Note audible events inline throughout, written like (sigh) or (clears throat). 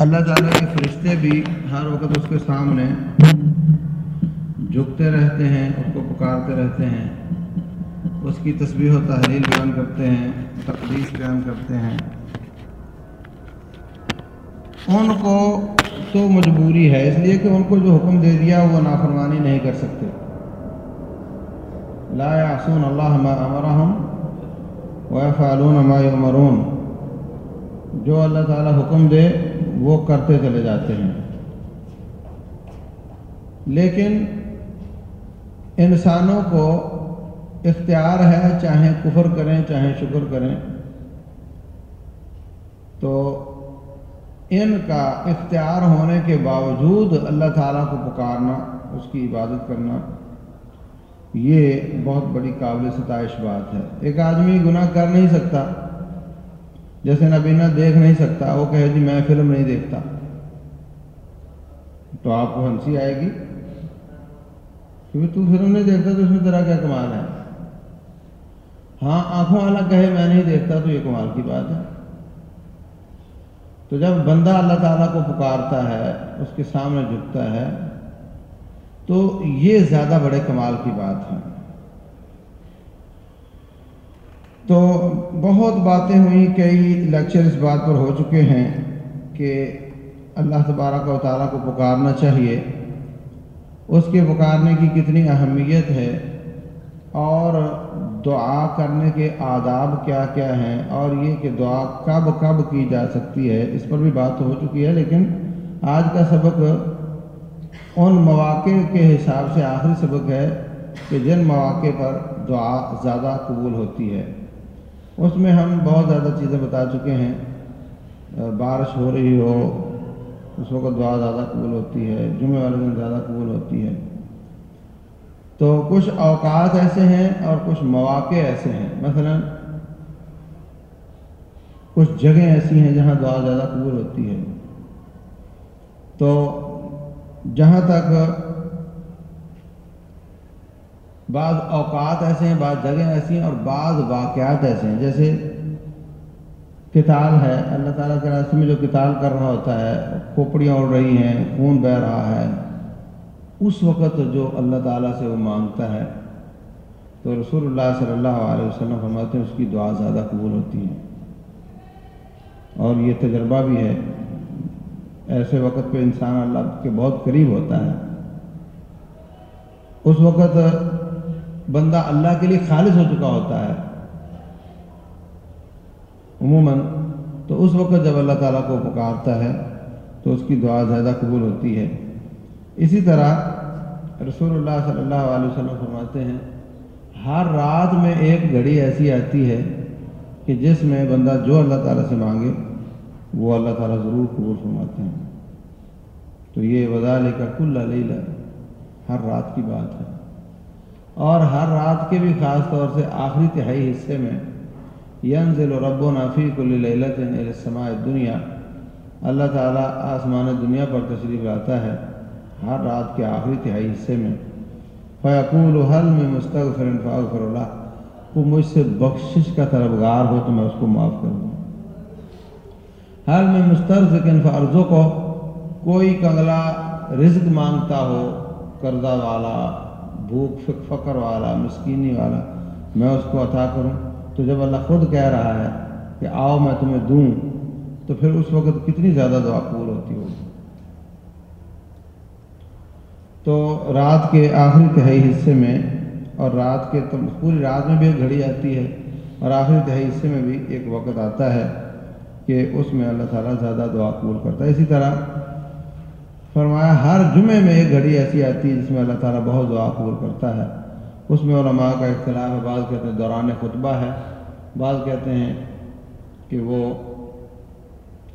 اللہ تعالیٰ کے فرشتے بھی ہر وقت اس کے سامنے جھکتے رہتے ہیں، اس کو پکارتے رہتے ہیں۔ اس کی تسبیح و تحلیل بیان کرتے ہیں، تقدیس بیان کرتے ہیں۔ ان کو تو مجبوری ہے، اس لیے کہ ان کو جو حکم دے دیا وہ نافرمانی نہیں کر سکتے۔ لا یعصون اللہ ما امرہم ویفعلون ما یمرون جو اللہ تعالیٰ حکم دے وہ کرتے چلے جاتے ہیں۔ لیکن انسانوں کو اختیار ہے چاہے کفر کریں، چاہے شکر کریں، تو ان کا اختیار ہونے کے باوجود اللہ تعالیٰ کو پکارنا، اس کی عبادت کرنا، یہ بہت بڑی قابل ستائش بات ہے۔ ایک آدمی گناہ کر نہیں سکتا۔ جیسے نبینہ دیکھ نہیں سکتا، وہ کہے جی میں فلم نہیں دیکھتا۔ تو آپ کو ہنسی آئے گی؟ کیونکہ تو فلم نہیں دیکھتا تو اس میں طرح کیا کمال ہے؟ ہاں آنکھوں والا کہے میں نہیں دیکھتا تو یہ کمال کی بات ہے۔ تو جب بندہ اللہ تعالیٰ کو پکارتا ہے، اس کے سامنے جھکتا ہے، تو یہ زیادہ بڑے کمال کی بات ہے۔ تو بہت باتیں ہوئیں، کئی لیکچر اس بات پر ہو چکے ہیں کہ اللہ تبارک و تعالیٰ کو پکارنا چاہیے۔ اس کے پکارنے کی کتنی اہمیت ہے اور دعا کرنے کے آداب کیا کیا ہیں اور یہ کہ دعا کب کب کی جا سکتی ہے، اس پر بھی بات ہو چکی ہے۔ لیکن آج کا سبق ان مواقع کے حساب سے آخری سبق ہے کہ جن مواقع پر دعا زیادہ قبول ہوتی ہے۔ اس میں ہم بہت زیادہ چیزیں بتا چکے ہیں۔ بارش ہو رہی ہو، اس وقت دعا زیادہ قبول ہوتی ہے جمعے والے دن زیادہ قبول ہوتی ہے۔ تو کچھ اوقات ایسے ہیں اور کچھ مواقع ایسے ہیں۔ مثلا، کچھ جگہیں ایسی ہیں جہاں دعا زیادہ قبول ہوتی ہے۔ تو جہاں تک بعض اوقات ایسے ہیں، بعض جگہیں ایسی ہیں اور بعض واقعات ایسے ہیں۔ جیسے کتال ہے، اللہ تعالیٰ کے راستے میں جو کتال کر رہا ہوتا ہے، کھوپڑیاں اڑ رہی ہیں، خون بہ رہا ہے، اس وقت جو اللہ تعالیٰ سے وہ مانگتا ہے، تو رسول اللہ صلی اللہ علیہ وسلم فرماتے ہیں، اس کی دعا زیادہ قبول ہوتی ہے۔ اور یہ تجربہ بھی ہے۔ ایسے وقت پہ انسان اللہ کے بہت قریب ہوتا ہے۔ اس وقت بندہ اللہ کے لیے خالص ہو چکا ہوتا ہے۔ عموماً تو اس وقت جب اللہ تعالیٰ کو پکارتا ہے تو اس کی دعا زیادہ قبول ہوتی ہے۔ اسی طرح رسول اللہ صلی اللہ علیہ وسلم فرماتے ہیں، ہر رات میں ایک گھڑی ایسی آتی ہے کہ جس میں بندہ جو اللہ تعالیٰ سے مانگے، وہ اللہ تعالیٰ ضرور قبول فرماتے ہیں۔ تو یہ وزال کا کل علیہ ہر رات کی بات ہے۔ اور ہر رات کے بھی خاص طور سے آخری تہائی حصے میں ینزل رب و نافی کل السماء دنیا اللہ تعالیٰ آسمان دنیا پر تشریف لاتا ہے ہر رات کے آخری تہائی حصے میں۔ فیقول حل میں مستغفر فاغفر اللہ کو مجھ سے بخشش کا طلبگار ہو تو میں اس کو معاف کر دوں۔ حل میں مسترزقن فارضوں کو کوئی کنگلا رزق مانگتا ہو، قرضہ والا۔ بھوک فقر والا، مسکینی والا، میں اس کو عطا کروں۔ تو جب اللہ خود کہہ رہا ہے کہ آؤ میں تمہیں دوں، تو پھر اس وقت کتنی زیادہ دعا قبول ہوتی ہوگی؟ تو رات کے آخری تہائی حصے میں اور رات کے پوری رات میں بھی ایک گھڑی آتی ہے اور آخری تہائی حصے میں بھی ایک وقت آتا ہے کہ اس میں اللہ تعالیٰ زیادہ دعا قبول کرتا ہے۔ اسی طرح فرمایا، ہر جمعے میں ایک گھڑی ایسی آتی ہے جس میں اللہ تعالیٰ بہت دعا قبول کرتا ہے۔ اس میں علماء کا اختلاف ہے، بعض کہتے ہیں دوران خطبہ ہے، بعض کہتے ہیں کہ وہ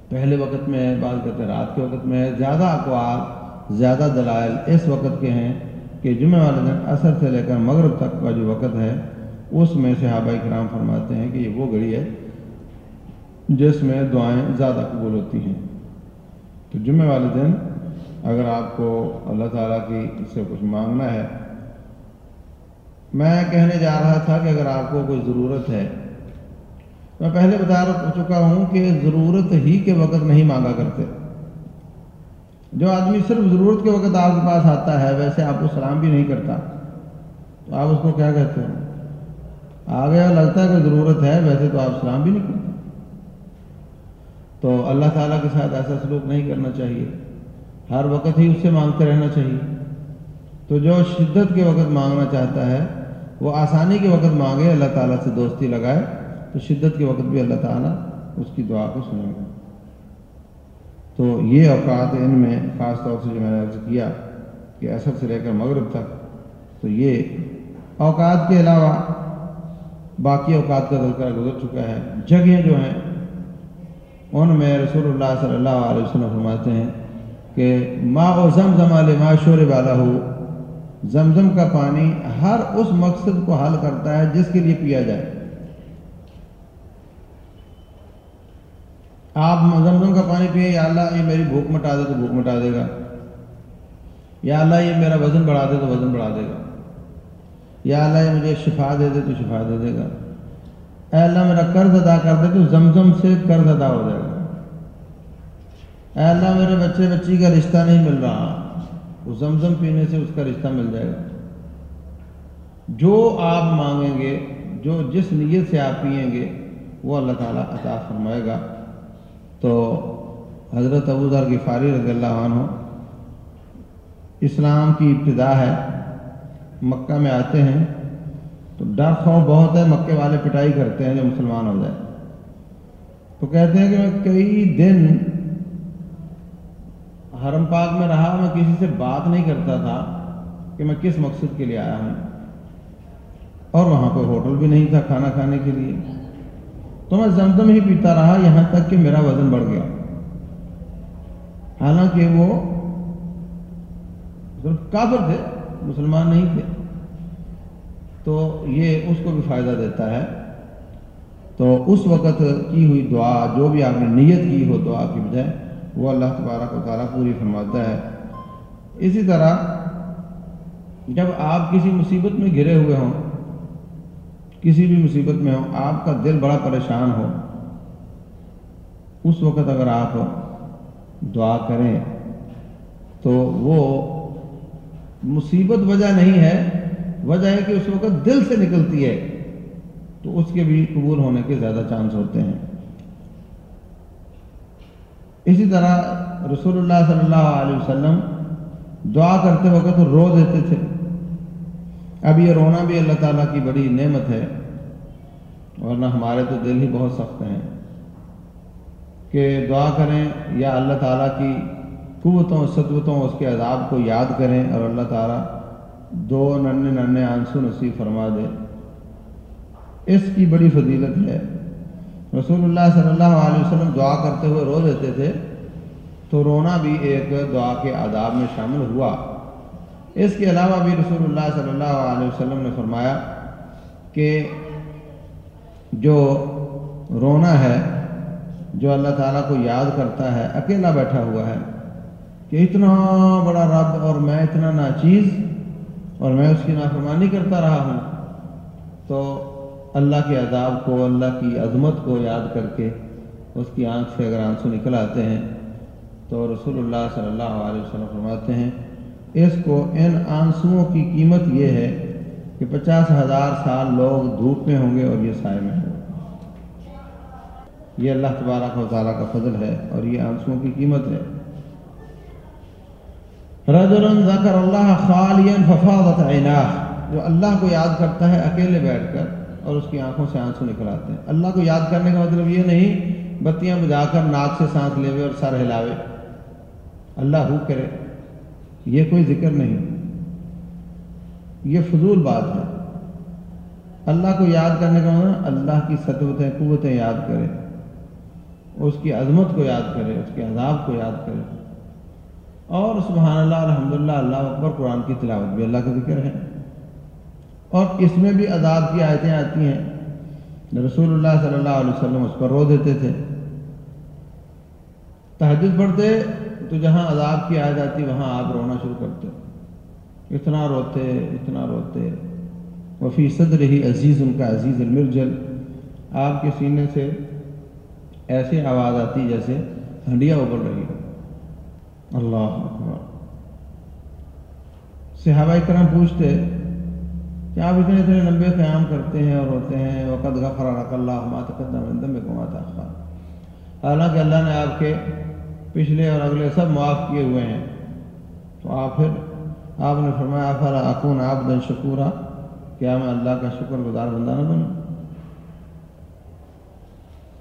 پہلے وقت میں ہے، بعض کہتے ہیں رات کے وقت میں ہے۔ زیادہ اقوال، زیادہ دلائل اس وقت کے ہیں کہ جمعہ والے دن اثر سے لے کر مغرب تک کا جو وقت ہے، اس میں صحابہ کرام فرماتے ہیں کہ یہ وہ گھڑی ہے جس میں دعائیں زیادہ قبول ہوتی ہیں۔ تو جمعہ والے دن اگر آپ کو اللہ تعالیٰ کی اس سے کچھ مانگنا ہے، میں کہنے جا رہا تھا کہ اگر آپ کو کوئی ضرورت ہے، میں پہلے بتا چکا ہوں کہ ضرورت ہی کے وقت نہیں مانگا کرتے۔ جو آدمی صرف ضرورت کے وقت آپ کے پاس آتا ہے، ویسے آپ کو سلام بھی نہیں کرتا۔ تو آپ اس کو کیا کہتے ہو آ گیا لگتا ہے کہ ضرورت ہے، ویسے تو آپ سلام بھی نہیں کرتے۔ تو اللہ تعالیٰ کے ساتھ ایسا سلوک نہیں کرنا چاہیے۔ ہر وقت ہی اس سے مانگتے رہنا چاہیے۔ تو جو شدت کے وقت مانگنا چاہتا ہے، وہ آسانی کے وقت مانگے، اللہ تعالیٰ سے دوستی لگائے، تو شدت کے وقت بھی اللہ تعالیٰ اس کی دعا کو سنیں گے۔ تو یہ اوقات ان میں خاص طور سے جو میں نے عرض کیا کہ اثر سے لے کر مغرب تک، تو یہ اوقات کے علاوہ باقی اوقات کا تذکرہ گزر چکا ہے۔ جگہیں جو ہیں، ان میں رسول اللہ صلی اللہ علیہ وسلم فرماتے ہیں کہ ما و زمزم علیہ ما شور والا ہو زمزم کا پانی ہر اس مقصد کو حل کرتا ہے جس کے لیے پیا جائے۔ آپ زمزم کا پانی پیے یا اللہ یہ میری بھوک مٹا دے تو بھوک مٹا دے گا۔ یا اللہ یہ میرا وزن بڑھا دے تو وزن بڑھا دے گا۔ یا اللہ یہ مجھے شفا دے دے تو شفا دے دے گا۔ اے اللہ میرا قرض ادا کر دے تو زمزم سے قرض ادا ہو جائے گا۔ اے اللہ، میرے بچے، بچی کا رشتہ نہیں مل رہا۔ وہ زمزم پینے سے اس کا رشتہ مل جائے گا۔ جو آپ مانگیں گے، جو جس نیت سے آپ پئیں گے، وہ اللہ تعالیٰ عطا فرمائے گا۔ تو حضرت ابو ذر غفاری رضی اللہ عنہ اسلام کی ابتدا ہے، مکہ میں آتے ہیں۔ تو ڈر خوف بہت ہے، مکے والے پٹائی کرتے ہیں جو مسلمان ہو جائے۔ تو کہتے ہیں کہ میں کئی دن حرم پاک میں رہا، میں کسی سے بات نہیں کرتا تھا کہ میں کس مقصد کے لیے آیا ہوں۔ اور وہاں پہ ہوٹل بھی نہیں تھا کھانا کھانے کے لیے۔ تو میں زمزم ہی پیتا رہا، یہاں تک کہ میرا وزن بڑھ گیا۔ حالانکہ وہ کافر تھے، مسلمان نہیں تھے۔ تو یہ اس کو بھی فائدہ دیتا ہے۔ تو اس وقت کی ہوئی دعا، جو بھی آپ نے نیت کی ہو دعا کی بجائے وہ اللہ تبارک و تعالیٰ پوری فرماتا ہے۔ اسی طرح جب آپ کسی مصیبت میں گرے ہوئے ہوں، کسی بھی مصیبت میں ہو آپ کا دل بڑا پریشان ہو، اس وقت اگر آپ دعا کریں تو وہ مصیبت وجہ نہیں ہے، وجہ ہے کہ اس وقت دل سے نکلتی ہے، تو اس کے بھی قبول ہونے کے زیادہ چانس ہوتے ہیں۔ اسی طرح رسول اللہ صلی اللہ علیہ وسلم دعا کرتے وقت رو دیتے تھے۔ اب یہ رونا بھی اللہ تعالیٰ کی بڑی نعمت ہے ورنہ ہمارے تو دل ہی بہت سخت ہیں۔ کہ دعا کریں یا اللہ تعالیٰ کی قوتوں سطوتوں اس کے عذاب کو یاد کریں اور اللہ تعالیٰ دو ننے ننے آنسو نصیب فرما دے۔ اس کی بڑی فضیلت ہے۔ رسول اللہ صلی اللہ علیہ وسلم دعا کرتے ہوئے رو دیتے تھے تو رونا بھی ایک دعا کے آداب میں شامل ہوا۔ اس کے علاوہ بھی رسول اللہ صلی اللہ علیہ وسلم نے فرمایا کہ جو رونا ہے، جو اللہ تعالیٰ کو یاد کرتا ہے، اکیلا بیٹھا ہوا ہے کہ اتنا بڑا رب اور میں اتنا ناچیز اور میں اس کی نافرمانی کرتا رہا ہوں، تو اللہ کے عذاب کو، اللہ کی عظمت کو یاد کر کے اس کی آنکھ سے اگر آنسو نکل آتے ہیں تو رسول اللہ صلی اللہ علیہ وسلم فرماتے ہیں، اس کو ان آنسوؤں کی قیمت یہ ہے کہ پچاس ہزار سال لوگ دھوپ میں ہوں گے اور یہ سائے میں ہوں گے۔ یہ اللہ تبارک و تعالیٰ کا فضل ہے اور یہ آنسوؤں کی قیمت ہے۔ رجل ذکر اللہ خالین ففاضت عیناہ، جو اللہ کو یاد کرتا ہے اکیلے بیٹھ کر۔ اور اس کی آنکھوں سے آنسو نکل آتے ہیں۔ اللہ کو یاد کرنے کا مطلب یہ نہیں، بتیاں بجا کر ناک سے سانس لے اور سر ہلاوے۔ اللہ ہو کرے۔ یہ کوئی ذکر نہیں۔ یہ فضول بات ہے۔ اللہ کو یاد کرنے کا مطلب اللہ کی سطوتیں قوتیں یاد کرے۔ اس کی عظمت کو یاد کرے، اس کے عذاب کو یاد کرے۔ اور سبحان اللہ، الحمدللہ، اللہ اکبر، قرآن کی تلاوت بھی اللہ کا ذکر ہے۔ اور اس میں بھی عذاب کی آیتیں آتی ہیں۔ رسول اللہ صلی اللہ علیہ وسلم اس پر رو دیتے تھے۔ تحجد پڑھتے تو جہاں عذاب کی آیت آتی وہاں آپ رونا شروع کرتے۔ اتنا روتے اتنا روتے۔ وفی صدر ہی عزیز ان کا عزیز المرجل۔ آپ کے سینے سے ایسی آواز آتی جیسے ہنڈیا ابل رہی ہو۔ اللہ اکبر۔ صحابہ کرم پوچھتے کہ آپ اتنے اتنے لمبے قیام کرتے ہیں اور ہوتے ہیں وقت غفر رق اللہ مات حالانکہ اللہ نے آپ کے پچھلے اور اگلے سب معاف کیے ہوئے ہیں۔ تو آپ پھر، آپ نے فرمایا فر اکون آپ دن شکورا؟ کیا میں اللہ کا شکر گزار بندہ نہ بنوں؟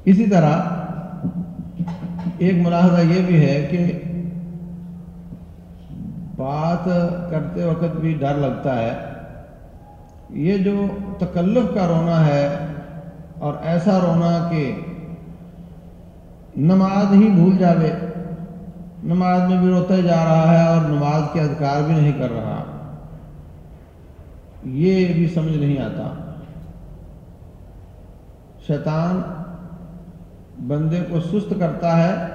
اسی طرح ایک ملاحظہ یہ بھی ہے کہ بات کرتے وقت بھی ڈر لگتا ہے۔ یہ جو تکلف کا رونا ہے اور ایسا رونا کہ نماز ہی بھول جاوے، نماز میں بھی روتا جا رہا ہے اور نماز کے اذکار بھی نہیں کر رہا۔ یہ بھی سمجھ نہیں آتا۔ شیطان بندے کو سست کرتا ہے۔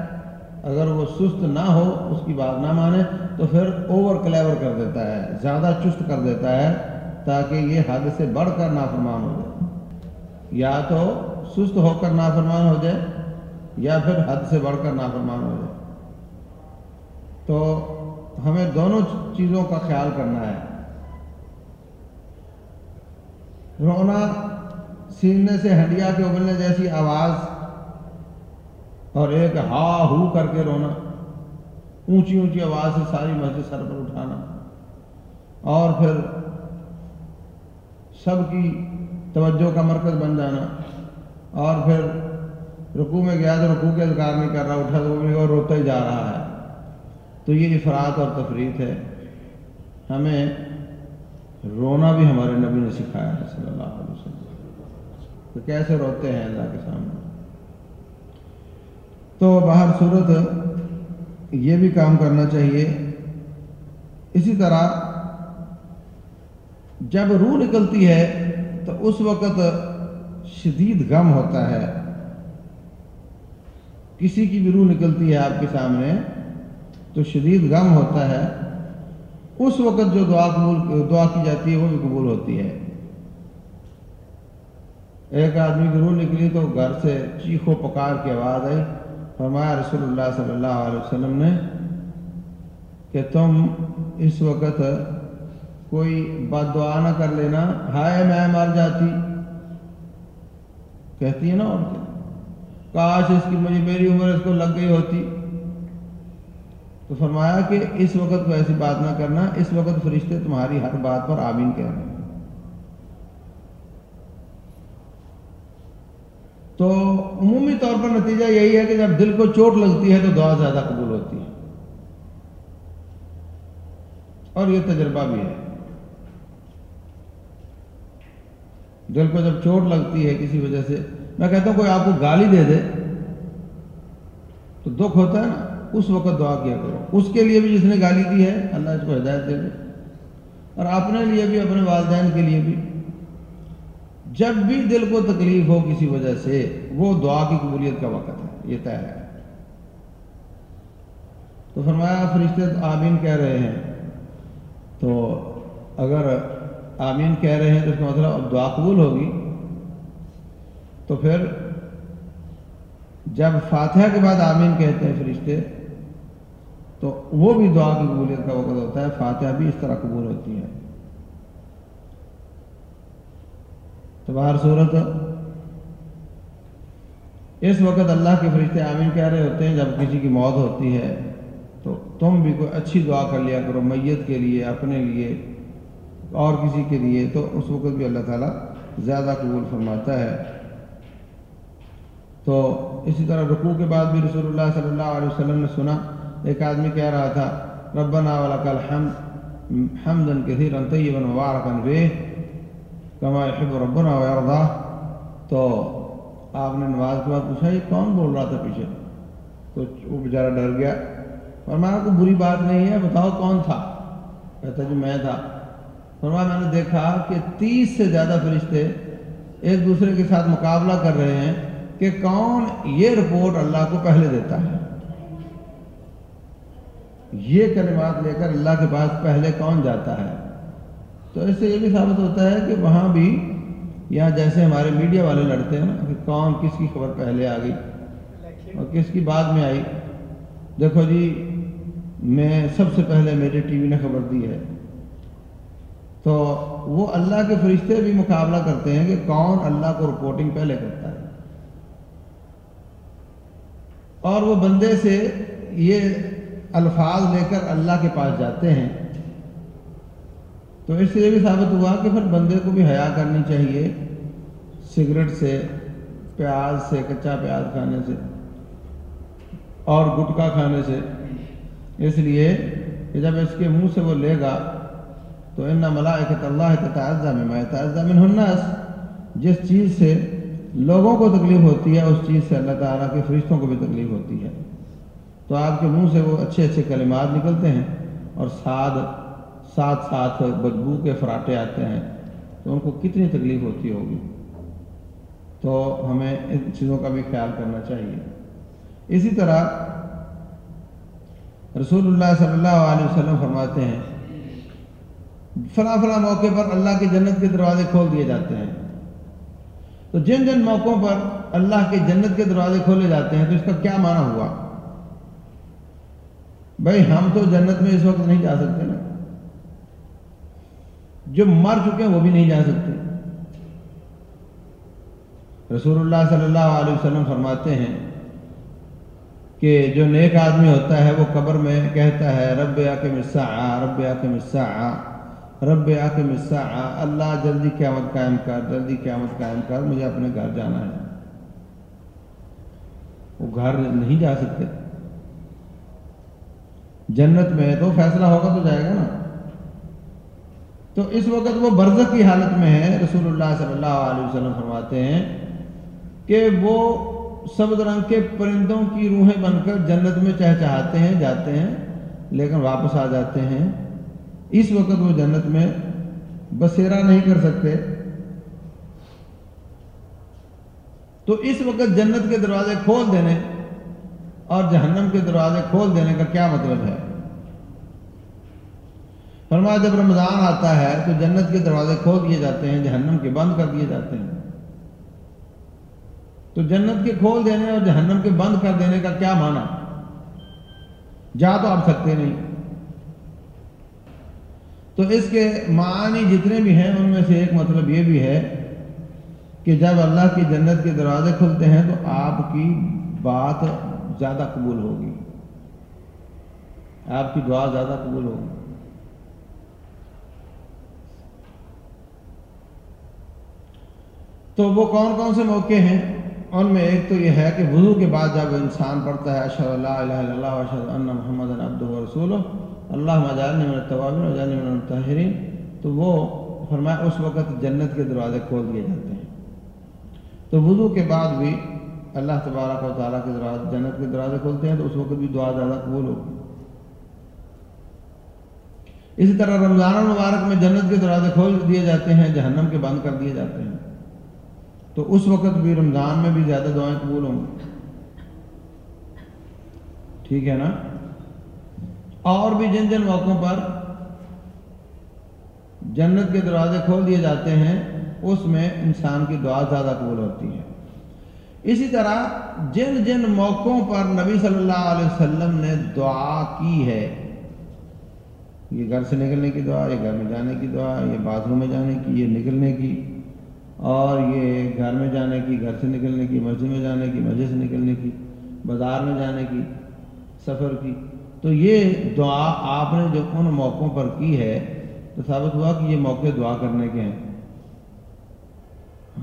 اگر وہ سست نہ ہو، اس کی بات نہ مانے، تو پھر اوور کلیور کر دیتا ہے، زیادہ چست کر دیتا ہے۔ تاکہ یہ حد سے بڑھ کر نافرمان ہو جائے۔ یا تو سست ہو کر نافرمان ہو جائے یا پھر حد سے بڑھ کر نافرمان ہو جائے۔ تو ہمیں دونوں چیزوں کا خیال کرنا ہے۔ رونا سینے سے ہڈیا کے ابلنے جیسی آواز اور ایک ہا ہو کر کے رونا، اونچی اونچی آواز سے ساری مسجد سر پر اٹھانا اور پھر سب کی توجہ کا مرکز بن جانا اور پھر رکوع میں گیا تو رکوع کے اذکار نہیں کر رہا، اٹھا تو اور روتا ہی جا رہا ہے۔ تو یہ افراد اور تفریح ہے۔ ہمیں رونا بھی ہمارے نبی نے سکھایا ہے صلی اللہ علیہ وسلم۔ تو کیسے روتے ہیں اللہ کے سامنے؟ تو باہر صورت یہ بھی کام کرنا چاہیے۔ اسی طرح جب روح نکلتی ہے تو اس وقت شدید غم ہوتا ہے۔ کسی کی بھی روح نکلتی ہے آپ کے سامنے تو شدید غم ہوتا ہے۔ اس وقت جو دعا قبول، دعا کی جاتی ہے وہ بھی قبول ہوتی ہے۔ ایک آدمی کی روح نکلی تو گھر سے چیخو پکار کی آواز آئی۔ فرمایا رسول اللہ صلی اللہ علیہ وسلم نے کہ تم اس وقت کوئی بد دعا نہ کر لینا۔ ہائے میں مر جاتی۔ کہتی ہے نا عورتیں کاش اس کی مجھے میری عمر اس کو لگ گئی ہوتی۔ تو فرمایا کہ اس وقت کو ایسی بات نہ کرنا۔ اس وقت فرشتے تمہاری ہر بات پر آمین کہہ رہے ہیں۔ تو عمومی طور پر نتیجہ یہی ہے کہ جب دل کو چوٹ لگتی ہے تو دعا زیادہ قبول ہوتی ہے۔ اور یہ تجربہ بھی ہے۔ دل کو جب چوٹ لگتی ہے کسی وجہ سے، میں کہتا ہوں، کوئی آپ کو گالی دے دے، تو دکھ ہوتا ہے نا، اس وقت دعا کیا کرو۔ اس کے لیے بھی جس نے گالی دی ہے، اللہ اس کو ہدایت دے دے۔ اور اپنے لیے بھی، اپنے والدین کے لیے بھی۔ جب بھی دل کو تکلیف ہو کسی وجہ سے، وہ دعا کی قبولیت کا وقت ہے، یہ طے ہے۔ تو فرمایا، فرشتے آمین کہہ رہے ہیں۔ تو اگر آمین کہہ رہے ہیں تو اس کا مطلب اب دعا قبول ہوگی۔ تو پھر جب فاتحہ کے بعد آمین کہتے ہیں فرشتے، تو وہ بھی دعا کی قبولیت کا وقت ہوتا ہے، فاتحہ بھی اس طرح قبول ہوتی ہے۔ تو باہر صورت اس وقت اللہ کے فرشتے آمین کہہ رہے ہوتے ہیں، جب کسی کی موت ہوتی ہے تو تم بھی کوئی اچھی دعا کر لیا کرو، میت کے لیے، اپنے لیے۔ اور کسی کے لیے، تو اس وقت بھی اللہ تعالیٰ زیادہ قبول فرماتا ہے۔ تو اسی طرح رکوع کے بعد بھی رسول اللہ صلی اللہ علیہ وسلم نے سنا، ایک آدمی کہہ رہا تھا، ربنا ولک الحمد حمدا کثیرا طیبا مبارکا بے کما يحب ربنا ويرضى تو آپ نے نماز کے بعد پوچھا، یہ کون بول رہا تھا پیچھے؟ تو وہ بیچارہ ڈر گیا، فرمایا کو بری بات نہیں ہے، بتاؤ کون تھا؟ کہتا جو میں تھا۔ فرمایا میں نے دیکھا کہ تیس سے زیادہ فرشتے ایک دوسرے کے ساتھ مقابلہ کر رہے ہیں کہ کون یہ رپورٹ اللہ کو پہلے دیتا ہے۔ یہ کلمات لے کر اللہ کے پاس پہلے کون جاتا ہے؟ تو اس سے یہ بھی ثابت ہوتا ہے کہ وہاں بھی یہاں جیسے ہمارے میڈیا والے لڑتے ہیں نا کہ کون کس کی خبر پہلے آ گئی اور کس کی بعد میں آئی۔ دیکھو جی میں سب سے پہلے میرے ٹی وی نے خبر دی ہے۔ تو وہ اللہ کے فرشتے بھی مقابلہ کرتے ہیں کہ کون اللہ کو رپورٹنگ پہلے کرتا ہے۔ اور وہ بندے سے یہ الفاظ لے کر اللہ کے پاس جاتے ہیں۔ تو اس سے یہ بھی ثابت ہوا کہ پھر بندے کو بھی حیا کرنی چاہیے۔ سگریٹ سے، پیاز سے، کچا پیاز کھانے سے اور گٹکا کھانے سے۔ اس لیے کہ جب اس کے منہ سے وہ لے گا تو ان ملائکت اللہ کے تعزہ میں میں تعزہ من الناس۔ جس چیز سے لوگوں کو تکلیف ہوتی ہے، اس چیز سے اللہ تعالیٰ کے فرشتوں کو بھی تکلیف ہوتی ہے۔ تو آپ کے منہ سے وہ اچھے اچھے کلمات نکلتے ہیں اور ساتھ ساتھ ساتھ بدبو کے فراٹے آتے ہیں۔ تو ان کو کتنی تکلیف ہوتی ہوگی؟ تو ہمیں ان چیزوں کا بھی خیال کرنا چاہیے۔ اسی طرح رسول اللہ صلی اللہ علیہ وسلم فرماتے ہیں فلاں فلاں موقع پر اللہ کی جنت کے دروازے کھول دیے جاتے ہیں۔ تو جن جن موقعوں پر اللہ کے جنت کے دروازے کھولے جاتے ہیں تو اس کا کیا معنی ہوا؟ بھائی، ہم تو جنت میں اس وقت نہیں جا سکتے نا۔ جو مر چکے ہیں وہ بھی نہیں جا سکتے۔ رسول اللہ صلی اللہ علیہ وسلم فرماتے ہیں کہ جو نیک آدمی ہوتا ہے وہ قبر میں کہتا ہے، رب آ کے مسا رب آ کے مسا رب آ کے اللہ جلدی قیامت قائم کر، جلدی قیامت قائم کر، مجھے اپنے گھر جانا ہے۔ وہ گھر نہیں جا سکتے۔ جنت میں تو فیصلہ ہوگا تو جائے گا نا۔ تو اس وقت وہ برزت کی حالت میں ہے۔ رسول اللہ صلی اللہ علیہ وسلم فرماتے ہیں کہ وہ سبز رنگ کے پرندوں کی روحیں بن کر جنت میں چہچہاتے ہیں، جاتے ہیں، لیکن واپس آ جاتے ہیں۔ اس وقت وہ جنت میں بسیرا نہیں کر سکتے۔ تو اس وقت جنت کے دروازے کھول دینے اور جہنم کے دروازے کھول دینے کا کیا مطلب ہے؟ فرمایا جب رمضان آتا ہے تو جنت کے دروازے کھول دیے جاتے ہیں، جہنم کے بند کر دیے جاتے ہیں۔ تو جنت کے کھول دینے اور جہنم کے بند کر دینے کا کیا معنی؟ جا تو آپ سکتے نہیں۔ تو اس کے معنی جتنے بھی ہیں، ان میں سے ایک مطلب یہ بھی ہے کہ جب اللہ کی جنت کے دروازے کھلتے ہیں تو آپ کی بات زیادہ قبول ہوگی۔ آپ کی دعا زیادہ قبول ہوگی۔ تو وہ کون کون سے موقع ہیں؟ ان میں ایک تو یہ ہے کہ وضو کے بعد جب انسان پڑھتا ہے اشد اللہ الہ الا اللہ اشد ان محمد عبد و رسول اللہ مجالنی من التوابین وجالنی من الطاہرین تو وہ فرمایا اس وقت جنت کے دروازے کھول دیے جاتے ہیں۔ تو وضو کے بعد بھی اللہ تبارک و تعالیٰ کے دروازے جنت کے دروازے کھولتے ہیں، تو اس وقت بھی دعا زیادہ قبول ہوگی۔ اسی طرح رمضان المبارک میں جنت کے دروازے کھول دیے جاتے ہیں، جہنم کے بند کر دیے جاتے ہیں۔ تو اس وقت بھی رمضان میں بھی زیادہ دعائیں قبول ہوں گی۔ ٹھیک ہے نا؟ اور بھی جن جن موقعوں پر جنت کے دروازے کھول دیے جاتے ہیں، اس میں انسان کی دعا زیادہ قبول ہوتی ہے۔ اسی طرح جن جن موقعوں پر نبی صلی اللہ علیہ وسلم نے دعا کی ہے، یہ گھر سے نکلنے کی دعا، یہ گھر میں جانے کی دعا، یہ باتھ روم میں جانے کی، یہ نکلنے کی، اور یہ گھر میں جانے کی، گھر سے نکلنے کی، مسجد میں جانے کی، مسجد سے نکلنے کی، بازار میں جانے کی، سفر کی۔ تو یہ دعا آپ نے جو ان موقعوں پر کی ہے، تو ثابت ہوا کہ یہ موقع دعا کرنے کے ہیں۔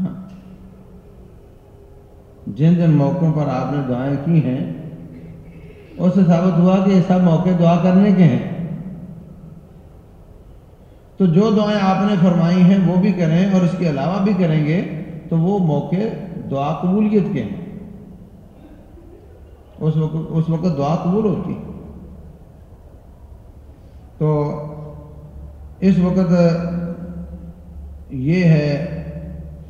ہاں۔ جن جن موقعوں پر آپ نے دعائیں کی ہیں، اس سے ثابت ہوا کہ یہ سب موقع دعا کرنے کے ہیں۔ تو جو دعائیں آپ نے فرمائی ہیں، وہ بھی کریں اور اس کے علاوہ بھی کریں گے، تو وہ موقع دعا قبولیت کے ہیں۔ اس وقت اس وقت دعا قبول ہوتی۔ ہے تو اس وقت یہ ہے،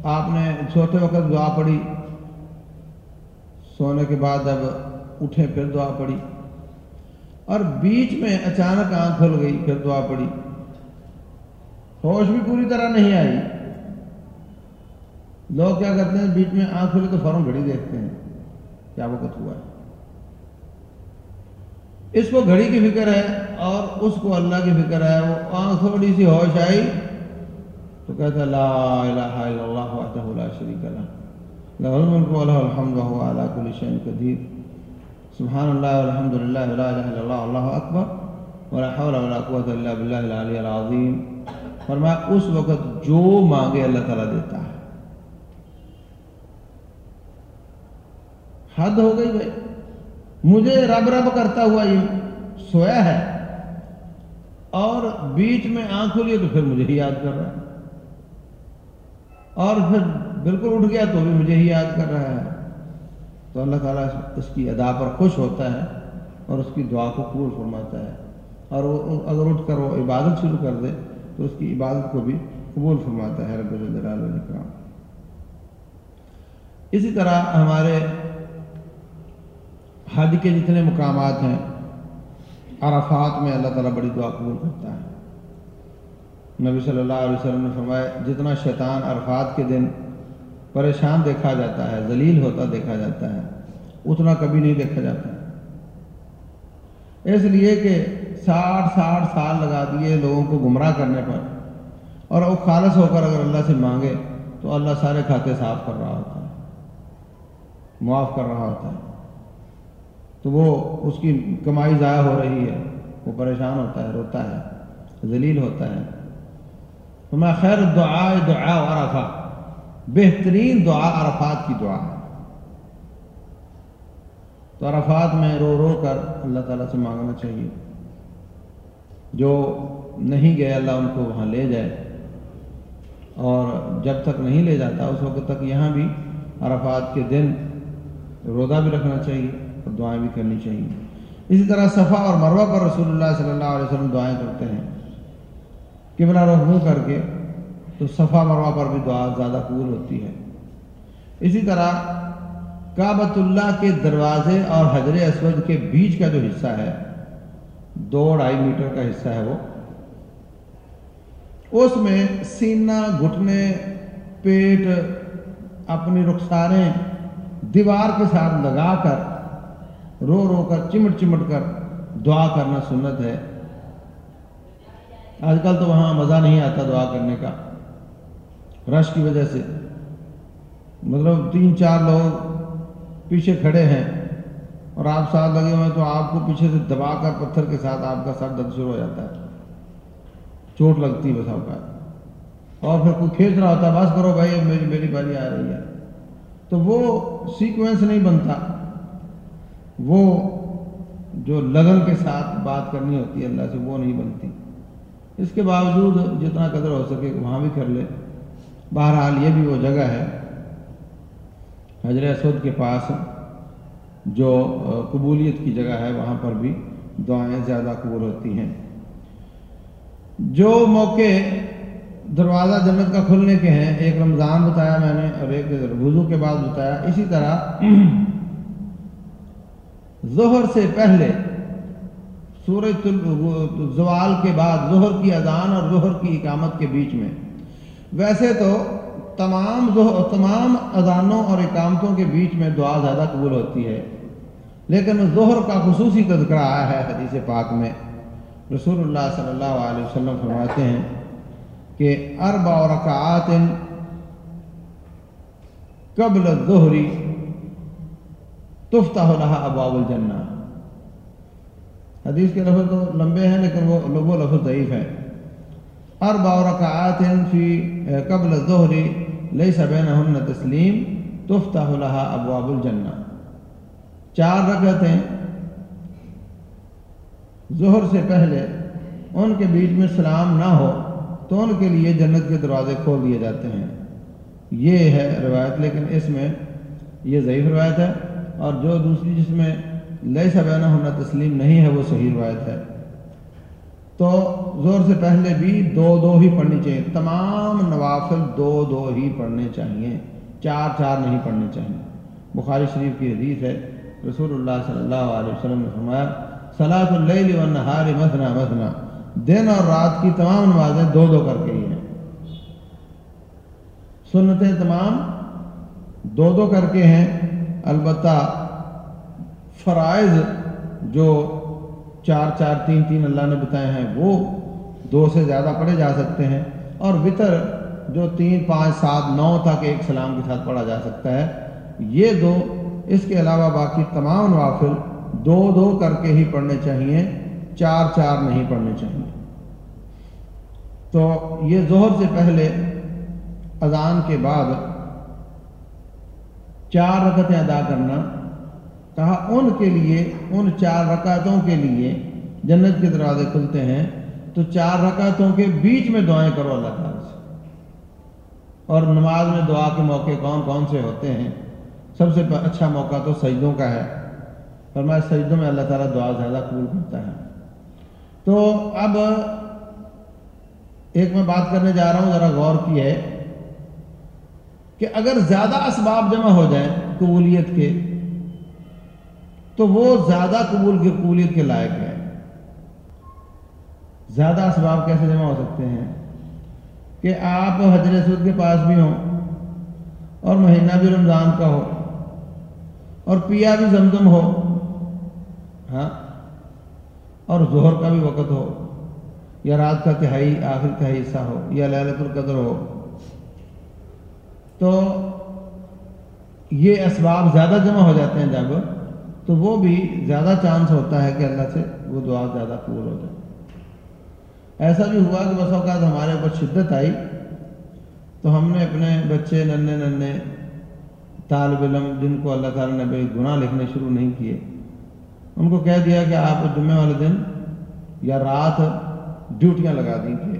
آپ نے سوتے وقت دعا پڑھی، سونے کے بعد اب اٹھے پھر دعا پڑھی، اور بیچ میں اچانک آنکھ کھل گئی، پھر دعا پڑھی۔ ہوش بھی پوری طرح نہیں آئی۔ لوگ کیا کرتے ہیں، بیچ میں آنکھ کھلی تو فوراً گھڑی دیکھتے ہیں کیا وقت ہوا ہے۔ اس کو گھڑی کی فکر ہے اور اس کو اللہ کی فکر ہے۔ وہ آنکھ تھوڑی سی ہوش آئی تو کہتا لا الہ الا اللہ وحدہ لا شریک لہ۔ لہ الملک و الحمد وهو على كل شيء قدیر۔ سبحان اللہ والحمد للہ ولا الہ الا اللہ اللہ اکبر۔ ولا حول ولا قوت الا باللہ العلی العظیم۔ فرمایا، اس وقت جو مانگے اللہ تعالیٰ دیتا ہے۔ حد ہو گئی بھائی۔ مجھے رب رب کرتا ہوا یہ سویا ہے اور بیچ میں آنکھ کھلی تو پھر مجھے ہی یاد کر رہا ہے اور پھر بالکل اٹھ گیا تو بھی مجھے ہی یاد کر رہا ہے تو اللہ تعالیٰ اس کی ادا پر خوش ہوتا ہے اور اس کی دعا کو قبول فرماتا ہے اور وہ اگر اٹھ کر وہ عبادت شروع کر دے تو اس کی عبادت کو بھی قبول فرماتا ہے رب جلال کرام اسی طرح ہمارے حج کے جتنے مقامات ہیں، عرفات میں اللہ تعالیٰ بڑی دعا قبول کرتا ہے۔ نبی صلی اللہ علیہ وسلم نے فرمایا، جتنا شیطان عرفات کے دن پریشان دیکھا جاتا ہے، ذلیل ہوتا دیکھا جاتا ہے، اتنا کبھی نہیں دیکھا جاتا۔ اس لیے کہ ساٹھ ساٹھ سال لگا دیے لوگوں کو گمراہ کرنے پر۔ اور وہ خالص ہو کر اگر اللہ سے مانگے تو اللہ سارے کھاتے صاف کر رہا ہوتا ہے، معاف کر رہا ہوتا ہے۔ تو وہ اس کی کمائی ضائع ہو رہی ہے، وہ پریشان ہوتا ہے، روتا ہے، ذلیل ہوتا ہے۔ تو میں خیر دعا دعا عرفہ۔ بہترین دعا عرفات کی دعا ہے۔ تو عرفات میں رو رو کر اللہ تعالیٰ سے مانگنا چاہیے۔ جو نہیں گئے، اللہ ان کو وہاں لے جائے۔ اور جب تک نہیں لے جاتا، اس وقت تک یہاں بھی عرفات کے دن روزہ بھی رکھنا چاہیے۔ اور دعائیں بھی کرنی چاہیے۔ اسی طرح صفا اور مروہ پر رسول اللہ صلی اللہ علیہ وسلم دعائیں کرتے ہیں۔ کمرہ رخ کر کے تو صفا مروہ پر بھی دعا زیادہ قبول ہوتی ہے۔ اسی طرح کعبۃ اللہ کے دروازے اور حجر اسود کے بیچ کا جو حصہ ہے، دو ڈھائی میٹر کا حصہ ہے وہ۔ اس میں سینہ، گھٹنے، پیٹ، اپنی رخساریں، دیوار کے ساتھ لگا کر رو رو کر، چمٹ چمٹ کر، دعا کرنا سنت ہے۔ آج کل تو وہاں مزہ نہیں آتا دعا کرنے کا۔ رش کی وجہ سے۔ مطلب تین چار لوگ پیچھے کھڑے ہیں اور آپ ساتھ لگے ہوئے ہیں تو آپ کو پیچھے سے دبا کر پتھر کے ساتھ آپ کا سر درد شروع ہو جاتا ہے۔ چوٹ لگتی بس آپ کا۔ اور پھر کوئی کھینچ رہا ہوتا ہے، بس کرو بھائی، میری میری باری آ رہی ہے۔ تو وہ سیکوینس نہیں بنتا۔ وہ جو لگن کے ساتھ بات کرنی ہوتی ہے اللہ سے، وہ نہیں بنتی۔ اس کے باوجود جتنا قدر ہو سکے وہاں بھی کر لے۔ بہرحال یہ بھی وہ جگہ ہے حضر اسود کے پاس جو قبولیت کی جگہ ہے، وہاں پر بھی دعائیں زیادہ قبول ہوتی ہیں۔ جو موقع دروازہ جنت کا کھلنے کے ہیں، ایک رمضان بتایا میں نے، اور ایک وضو کے بعد بتایا، اسی طرح ظہر سے پہلے سورج زوال کے بعد ظہر کی اذان اور ظہر کی اقامت کے بیچ میں۔ ویسے تو تمام تمام اذانوں اور اقامتوں کے بیچ میں دعا زیادہ قبول ہوتی ہے۔ لیکن ظہر کا خصوصی تذکرہ آیا ہے حدیث پاک میں۔ رسول اللہ صلی اللہ علیہ وسلم فرماتے ہیں کہ اربع رکعات قبل الظہری تفتح لها ابواب الجنہ۔ حدیث کے لفظ تو لمبے ہیں لیکن وہ وہ لفظ ضعیف ہے اربع رکعات فی قبل الظہری لیس بینہن تسلیم تفتح لها ابواب الجنہ۔ چار رکعتیں ظہر سے پہلے، ان کے بیچ میں سلام نہ ہو تو ان کے لیے جنت کے دروازے کھول دیے جاتے ہیں۔ یہ ہے روایت، لیکن اس میں یہ ضعیف روایت ہے۔ اور جو دوسری جس میں لیے سبینہ ہونا تسلیم نہیں ہے، وہ صحیح روایت ہے۔ تو زور سے پہلے بھی دو دو ہی پڑھنی چاہیے۔ تمام نوافل دو دو ہی پڑھنے چاہیے۔ چار چار نہیں پڑھنے چاہیے۔ بخاری شریف کی حدیث ہے۔ رسول اللہ صلی اللہ علیہ وسلم نے فرمایا صلاح اللیل والنہار مثنا مثنا دن اور رات کی تمام نمازیں دو دو کر کے ہی ہیں۔ سنتیں تمام دو دو کر کے ہیں۔ البتہ فرائض جو چار چار تین تین اللہ نے بتائے ہیں، وہ دو سے زیادہ پڑھے جا سکتے ہیں۔ اور وطر جو تین، پانچ، سات، نو تک ایک سلام کے ساتھ پڑھا جا سکتا ہے، یہ دو اس کے علاوہ باقی تمام نوافل دو دو کر کے ہی پڑھنے چاہیے چار چار نہیں پڑھنے چاہیے تو یہ ظہر سے پہلے اذان کے بعد چار رکعتیں ادا کرنا، کہا ان کے لیے، ان چار رکعتوں کے لیے جنت کے دروازے کھلتے ہیں، تو چار رکعتوں کے بیچ میں دعائیں کرو اللہ تعالیٰ سے۔ اور نماز میں دعا کے موقع کون کون سے ہوتے ہیں؟ سب سے اچھا موقع تو سجدوں کا ہے۔ پر میں سجدوں میں اللہ تعالیٰ دعا زیادہ قبول کرتا ہے۔ تو اب ایک میں بات کرنے جا رہا ہوں، ذرا غور کی ہے کہ اگر زیادہ اسباب جمع ہو جائیں قبولیت کے، تو وہ زیادہ قبول کی قبولیت کے لائق ہے۔ زیادہ اسباب کیسے جمع ہو سکتے ہیں؟ کہ آپ حجر سود کے پاس بھی ہوں اور مہینہ بھی رمضان کا ہو اور پیا بھی زمزم ہو ہاں اور ظہر کا بھی وقت ہو، یا رات کا تہائی آخر تہائی حصہ ہو، یا للت القدر ہو تو یہ اسباب زیادہ جمع ہو جاتے ہیں جب، تو وہ بھی زیادہ چانس ہوتا ہے کہ اللہ سے وہ دعا زیادہ قبول ہو جائے۔ ایسا بھی ہوا کہ بس اوقات ہمارے اوپر شدت آئی، تو ہم نے اپنے بچے ننے ننے طالب علم جن کو اللہ تعالیٰ نے بھائی گناہ لکھنے شروع نہیں کیے، ان کو کہہ دیا کہ آپ جمعے والے دن یا رات ڈیوٹیاں لگا دیں کہ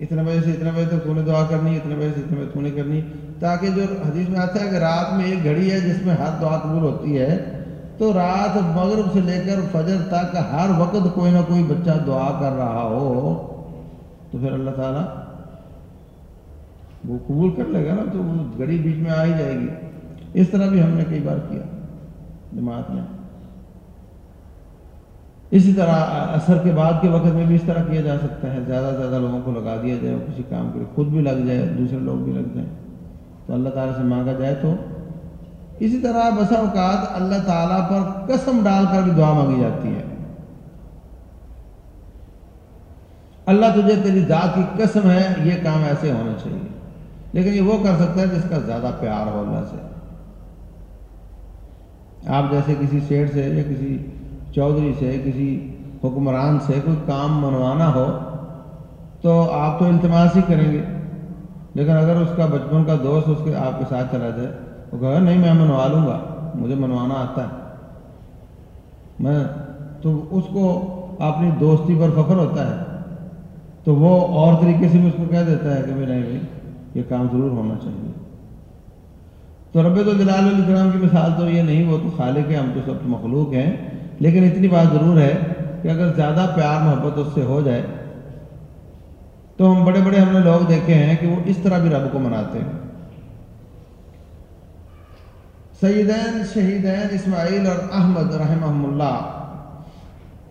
اتنے بجے سے اتنے بجے تک تو نے دعا کرنی، اتنے بجے سے اتنے بجے تو نے کرنی، تاکہ جو حدیث میں آتا ہے کہ رات میں ایک گھڑی ہے جس میں ہر دعا قبول ہوتی ہے، تو رات مغرب سے لے کر فجر تک ہر وقت کوئی نہ کوئی بچہ دعا کر رہا ہو، تو پھر اللہ تعالیٰ وہ قبول کر لے گا نا، تو وہ گھڑی بیچ میں آ ہی جائے گی۔ اس طرح بھی ہم نے کئی بار کیا جماعت میں۔ اسی طرح اثر کے بعد کے وقت میں بھی اس طرح کیا جا سکتا ہے، زیادہ سے زیادہ لوگوں کو لگا دیا جائے، کسی کام کے لیے خود بھی لگ جائے، دوسرے لوگ بھی لگ جائیں۔ تو اللہ تعالیٰ سے مانگا جائے تو اسی طرح بسا اوقات اللہ تعالیٰ پر قسم ڈال کر بھی دعا مانگی جاتی ہے۔ اللہ تجھے تیری ذات کی قسم ہے، یہ کام ایسے ہونا چاہیے۔ لیکن یہ وہ کر سکتا ہے جس کا زیادہ پیار ہو اللہ سے۔ آپ جیسے کسی شیڑ سے یا کسی چودھری سے کسی حکمران سے کوئی کام منوانا ہو تو آپ تو التماس ہی کریں گے۔ لیکن اگر اس کا بچپن کا دوست اس کے آپ کے ساتھ چلا جائے، وہ کہا نہیں، میں منوا لوں گا، مجھے منوانا آتا ہے۔ میں، تو اس کو اپنی دوستی پر فخر ہوتا ہے۔ تو وہ اور طریقے سے بھی اس کو کہہ دیتا ہے کہ بھائی نہیں بھائی یہ کام ضرور ہونا چاہیے۔ تو رب تو جلال علیہ السلام کی مثال تو یہ نہیں، وہ تو خالق ہے ہم تو سب مخلوق ہیں۔ لیکن اتنی بات ضرور ہے کہ اگر زیادہ پیار محبت اس سے ہو جائے، تو ہم بڑے بڑے ہم نے لوگ دیکھے ہیں کہ وہ اس طرح بھی رب کو مناتے ہیں۔ سیدین شہیدین اسماعیل اور احمد رحمہ اللہ،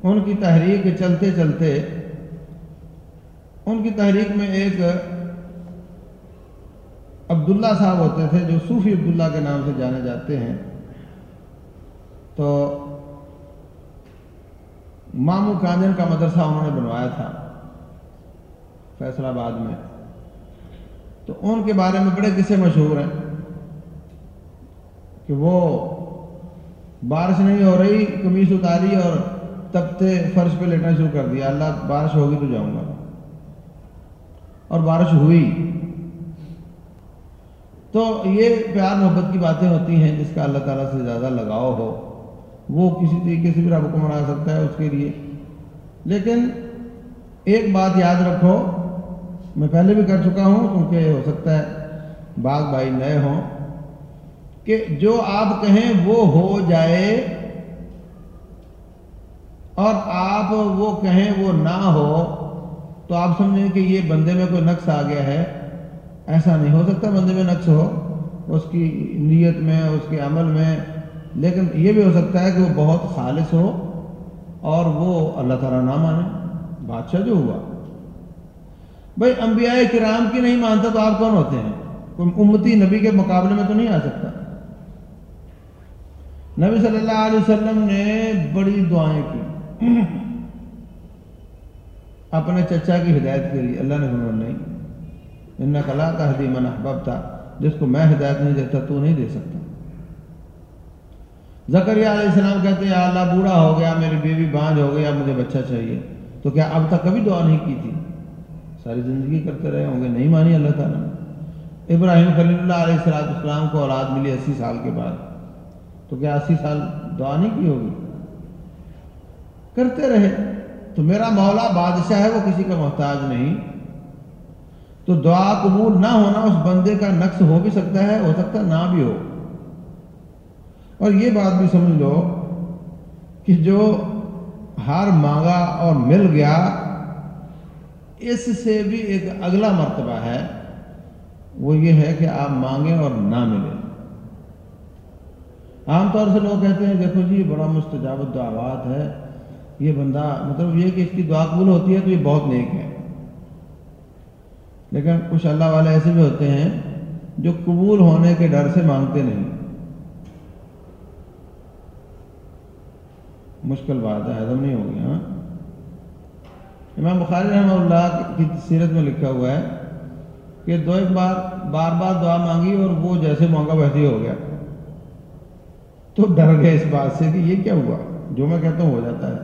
ان کی تحریک چلتے چلتے، ان کی تحریک میں ایک عبداللہ صاحب ہوتے تھے جو صوفی عبداللہ کے نام سے جانے جاتے ہیں۔ تو مامو کانجن کا مدرسہ انہوں نے بنوایا تھا فیصل آباد میں۔ تو ان کے بارے میں بڑے قصے مشہور ہیں کہ وہ بارش نہیں ہو رہی کمیز اتاری اور تبتے فرش پہ لیٹنا شروع کر دیا۔ اللہ، بارش ہوگی تو جاؤں گا۔ اور بارش ہوئی۔ تو یہ پیار محبت کی باتیں ہوتی ہیں جس کا اللہ تعالیٰ سے زیادہ لگاؤ ہو۔ وہ کسی طریقے سے بھی رب کو منا سکتا ہے اس کے لیے۔ لیکن ایک بات یاد رکھو، میں پہلے بھی کر چکا ہوں کیونکہ ہو سکتا ہے؟ باغ بھائی نئے ہوں کہ جو آپ کہیں وہ ہو جائے اور آپ وہ کہیں وہ نہ ہو، تو آپ سمجھیں کہ یہ بندے میں کوئی نقص آ گیا ہے۔ ایسا نہیں ہو سکتا بندے میں نقص ہو، اس کی نیت میں، اس کے عمل میں لیکن یہ بھی ہو سکتا ہے کہ وہ بہت خالص ہو اور وہ اللہ تعالیٰ نہ مانے، بادشاہ جو ہوا۔ بھائی، انبیاء کرام کی نہیں مانتا تو آپ کون ہوتے ہیں؟ کوئی امتی نبی کے مقابلے میں تو نہیں آ سکتا۔ نبی صلی اللہ علیہ وسلم نے بڑی دعائیں کی۔ (clears throat) اپنے چچا کی ہدایت کے لیے۔ اللہ نے فرمایا، نہیں۔ ان کلا تہدی من احباب تھا جس کو میں ہدایت نہیں دیتا تو نہیں دے سکتا۔ زکریہ علیہ السلام کہتے ہیں اللہ بوڑھا ہو گیا، میری بیوی بانج ہو گیا مجھے بچہ چاہیے۔ تو کیا اب تک کبھی دعا نہیں کی تھی؟ ساری زندگی کرتے رہے ہوں گے۔ نہیں مانی اللہ تعالیٰ نے۔ ابراہیم خلیل اللہ علیہ السلاۃ السلام کو اولاد ملی اسی سال کے بعد۔ تو کیا اسی سال دعا نہیں کی ہوگی؟ کرتے رہے۔ تو میرا مولا بادشاہ ہے، وہ کسی کا محتاج نہیں۔ تو دعا قبول نہ ہونا اس بندے کا نقص ہو بھی سکتا ہے، ہو سکتا نہ بھی ہو۔ اور یہ بات بھی سمجھ لو کہ جو ہار مانگا اور مل گیا، اس سے بھی ایک اگلا مرتبہ ہے، وہ یہ ہے کہ آپ مانگیں اور نہ ملیں۔ عام طور سے لوگ کہتے ہیں، دیکھو جی بڑا مستجاب دعوات ہے۔ یہ بندہ مطلب یہ کہ اس کی دعا قبول ہوتی ہے تو یہ بہت نیک ہے۔ لیکن کچھ اللہ والے ایسے بھی ہوتے ہیں جو قبول ہونے کے ڈر سے مانگتے نہیں۔ مشکل بات ہے ہضم نہیں ہو گیا ہاں؟ امام بخاری رحمہ اللہ کی سیرت میں لکھا ہوا ہے کہ دو ایک بار بار بار دعا مانگی اور وہ جیسے مانگا ویسے ہی ہو گیا۔ تو ڈر گئے اس بات سے کہ یہ کیا ہوا؟ جو میں کہتا ہوں ہو جاتا ہے۔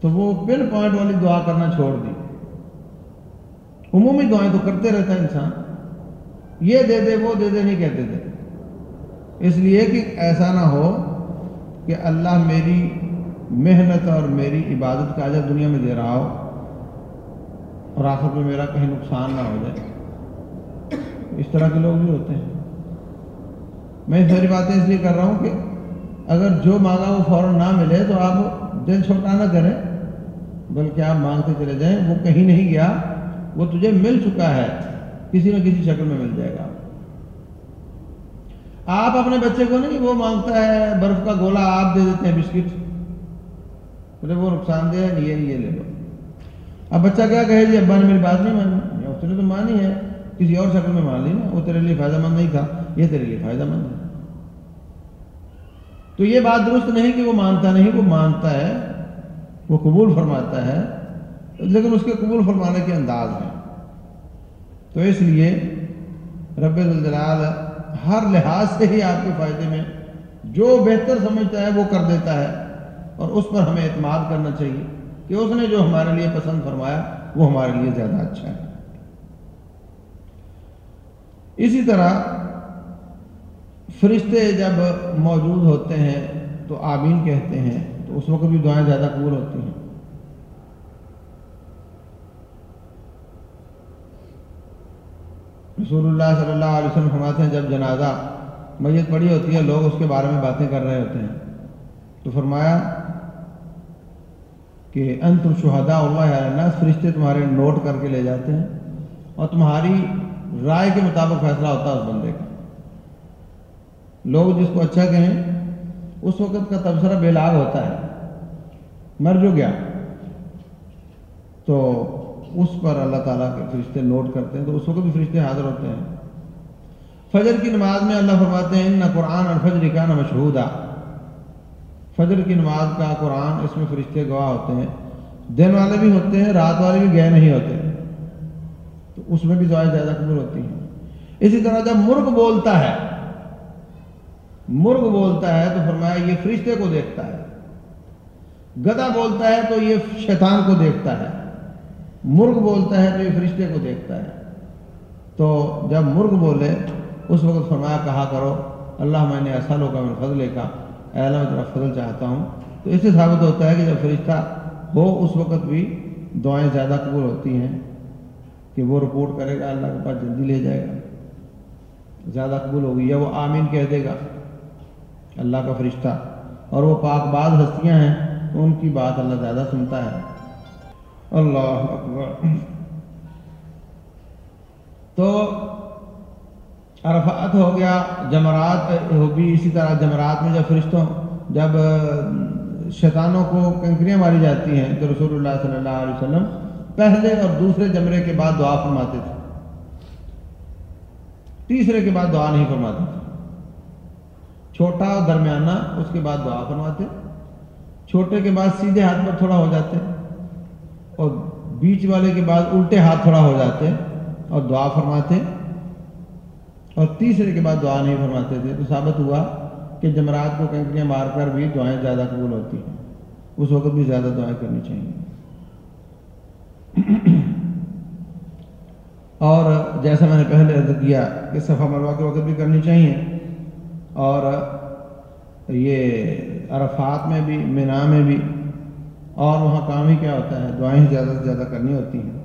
تو وہ پن پوائنٹ والی دعا کرنا چھوڑ دی۔ عمومی دعائیں تو کرتے رہتا ہے انسان۔ یہ دے دے، وہ دے دے، نہیں کہتے تھے۔ اس لیے کہ ایسا نہ ہو کہ اللہ میری محنت اور میری عبادت کا اجر دنیا میں دے رہا ہو اور آخر میں میرا کہیں نقصان نہ ہو جائے۔ اس طرح کے لوگ بھی ہوتے ہیں۔ میں ساری باتیں اس لیے کر رہا ہوں کہ اگر جو مانگا وہ فوراً نہ ملے تو آپ دل چھوٹا نہ کریں، بلکہ آپ مانگتے چلے جائیں۔ وہ کہیں نہیں گیا، وہ تجھے مل چکا ہے، کسی نہ کسی شکل میں مل جائے گا۔ آپ اپنے بچے کو نہیں، وہ مانگتا ہے، برف کا گولا آپ دے دیتے ہیں، بسکٹ۔ بولے وہ نقصان دہ ہے، یہ یہ لے لو۔ اب بچہ کیا کہے جی ابا نے میری بات نہیں مانی۔ اس نے تو مانی ہے۔ کسی اور شکل میں مان لی نا، وہ تیرے لیے فائدہ مند نہیں تھا، یہ تیرے لیے فائدہ مند ہے۔ تو یہ بات درست نہیں کہ وہ مانتا نہیں، وہ مانتا ہے، وہ قبول فرماتا ہے، لیکن اس کے قبول فرمانے کے انداز ہیں۔ تو اس لیے رب الجلال ہر لحاظ سے ہی آپ کے فائدے میں جو بہتر سمجھتا ہے وہ کر دیتا ہے اور اس پر ہمیں اعتماد کرنا چاہیے کہ اس نے جو ہمارے لیے پسند فرمایا وہ ہمارے لیے زیادہ اچھا ہے۔ اسی طرح فرشتے جب موجود ہوتے ہیں تو آمین کہتے ہیں تو اس وقت بھی دعائیں زیادہ قبول ہوتی ہیں۔ رسول اللہ صلی اللہ علیہ وسلم فرماتے ہیں، جب جنازہ میت پڑی ہوتی ہے، لوگ اس کے بارے میں باتیں کر رہے ہوتے ہیں۔ تو فرمایا کہ انتم شہداء اللہ علیہ فرشتے تمہارے نوٹ کر کے لے جاتے ہیں اور تمہاری رائے کے مطابق فیصلہ ہوتا ہے اس بندے کا۔ لوگ جس کو اچھا کہیں، اس وقت کا تبصرہ بے لاگ ہوتا ہے۔ مر جو گیا۔ تو اس پر اللہ تعالیٰ کے فرشتے نوٹ کرتے ہیں تو اس وقت بھی فرشتے حاضر ہوتے ہیں۔ فجر کی نماز میں اللہ فرماتے ہیں نہ قرآن اور فجر کا نہ مشہودہ فجر کی نماز کا قرآن اس میں فرشتے گواہ ہوتے ہیں۔ دن والے بھی ہوتے ہیں، رات والے بھی گئے نہیں ہوتے۔ تو اس میں بھی دعائیں زیادہ قبول ہوتی ہیں۔ اسی طرح جب مرغ بولتا ہے، مرغ بولتا ہے تو فرمایا یہ فرشتے کو دیکھتا ہے۔ گدا بولتا ہے تو یہ شیطان کو دیکھتا ہے۔ مرغ بولتا ہے تو یہ فرشتے کو دیکھتا ہے۔ تو جب مرغ بولے، اس وقت فرمایا، کہا کرو، اللہ میں نے ایسا لوگا میں فضلے کا اللہ، میں طرف فضل چاہتا ہوں۔ تو اس سے ثابت ہوتا ہے کہ جب فرشتہ ہو، اس وقت بھی دعائیں زیادہ قبول ہوتی ہیں کہ وہ رپورٹ کرے گا، اللہ کے پاس جلدی لے جائے گا۔ زیادہ قبول ہوگی یا وہ آمین کہہ دے گا۔ اللہ کا فرشتہ۔ اور وہ پاک بعض ہستیاں ہیں تو ان کی بات اللہ زیادہ سنتا ہے۔ اللہ اکبر۔ تو عرفات ہو گیا، جمرات ہوگی اسی طرح جمرات میں جب فرشتوں، جب، شیطانوں کو کنکریاں ماری جاتی ہیں، تو رسول اللہ صلی اللہ علیہ وسلم پہلے اور دوسرے جمرے کے بعد دعا فرماتے تھے۔ تیسرے کے بعد دعا نہیں فرماتے تھے۔ چھوٹا درمیانہ اس کے بعد دعا فرماتے۔ چھوٹے کے بعد سیدھے ہاتھ پر تھوڑا ہو جاتے۔ اور بیچ والے کے بعد الٹے ہاتھ تھوڑا ہو جاتے اور دعا فرماتے اور تیسرے کے بعد دعا نہیں فرماتے تھے، تو ثابت ہوا کہ جمرات کو کنکریاں مار کر بھی دعائیں زیادہ قبول ہوتی ہیں۔ اس وقت بھی زیادہ دعائیں کرنی چاہیے۔ اور جیسا میں نے پہلے عرض کیا کہ صفحہ مروا کے وقت بھی کرنی چاہیے اور یہ عرفات میں بھی، مینا میں بھی اور وہاں کام ہی کیا ہوتا ہے؟ دعائیں زیادہ سے زیادہ کرنی ہوتی ہیں۔